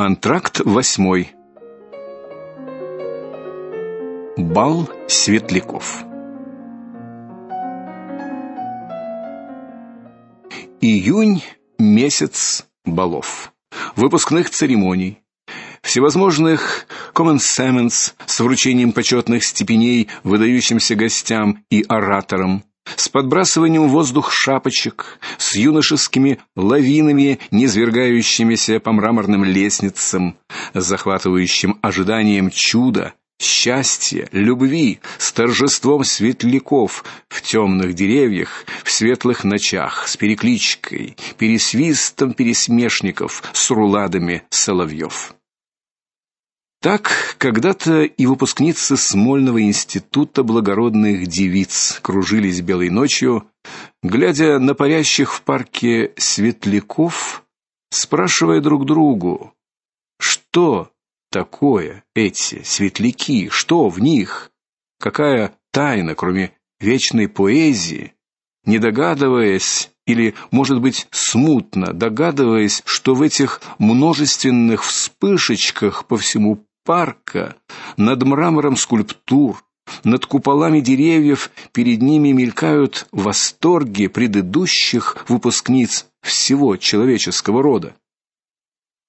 Антракт восьмой. Бал светляков. Июнь месяц балов, выпускных церемоний, всевозможных commencements с вручением почетных степеней выдающимся гостям и ораторам, с подбрасыванием в воздух шапочек, с юношескими лавинами, низвергающимися по мраморным лестницам, захватывающим ожиданием чуда, счастья, любви, с торжеством светляков в темных деревьях, в светлых ночах, с перекличкой, пересвистом пересмешников, с руладами соловьев. Так когда-то и выпускницы Смольного института благородных девиц кружились белой ночью, глядя на парящих в парке светляков, спрашивая друг другу: что такое эти светляки, что в них? Какая тайна, кроме вечной поэзии, не догадываясь или, может быть, смутно догадываясь, что в этих множественных вспышечках по всему парка, над мрамором скульптур, над куполами деревьев перед ними мелькают восторги предыдущих выпускниц всего человеческого рода.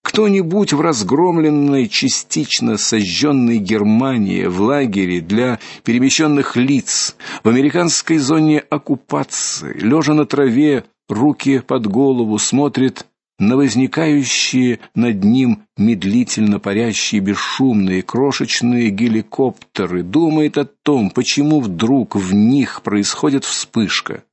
Кто-нибудь в разгромленной, частично сожженной Германии, в лагере для перемещенных лиц, в американской зоне оккупации, лежа на траве, руки под голову, смотрит на возникающие над ним медлительно парящие бесшумные крошечные геликоптеры, думает о том, почему вдруг в них происходит вспышка.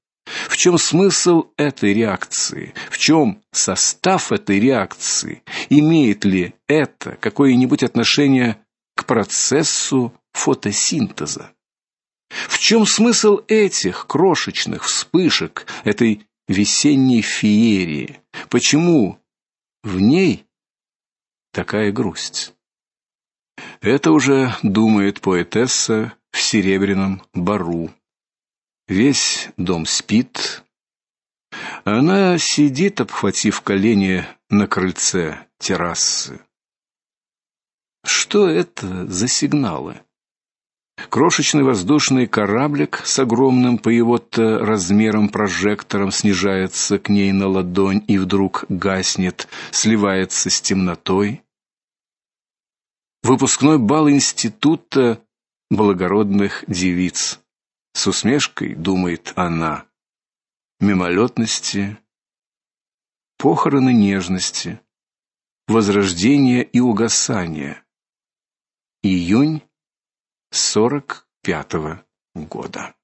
В чем смысл этой реакции? В чем состав этой реакции? Имеет ли это какое-нибудь отношение к процессу фотосинтеза? В чем смысл этих крошечных вспышек, этой весенней феерии? Почему в ней такая грусть? Это уже думает поэтесса в серебряном бару. Весь дом спит. Она сидит, обхватив колени на крыльце террасы. Что это за сигналы? Крошечный воздушный кораблик с огромным по его-то размерам прожектором снижается к ней на ладонь и вдруг гаснет, сливается с темнотой. Выпускной бал института благородных девиц. С усмешкой думает она. Мимолетности, похороны нежности, возрождение и угасание. Июнь сорок пятого года.